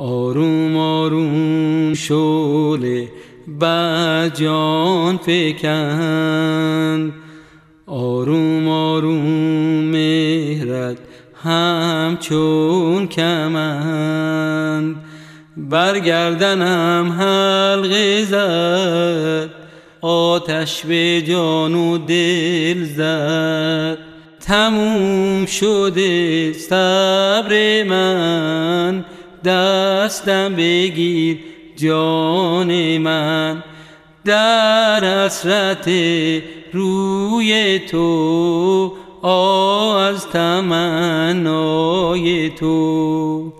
آروم آروم شوله بر جان فکند آروم آروم مهرت همچون کمند. برگردنم حلقه زد آتش به جان و دل زد. تموم شده صبر من. دستم بگیر جان من. در حسرت روی تو از تمنای تو.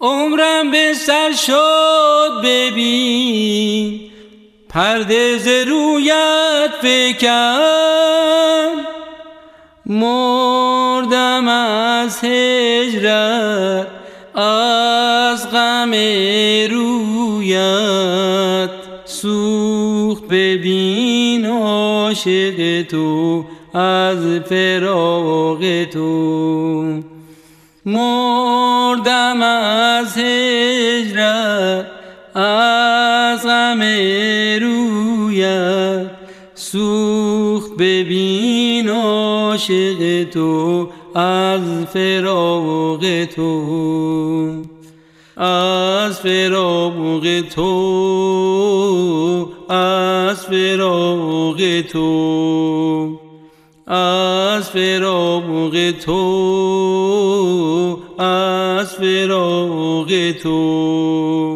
عمرم به سر شد ببین پرده ز رویت فکن مردم از هجرت از غم رویت سوخت. ببین عاشق تو از فراغ تو. مردم از هجرت از غم رویت سوخت ببین عاشق تو از فراغ تو از فراغ تو از فراغ تو از فراغ تو از فراغ تو.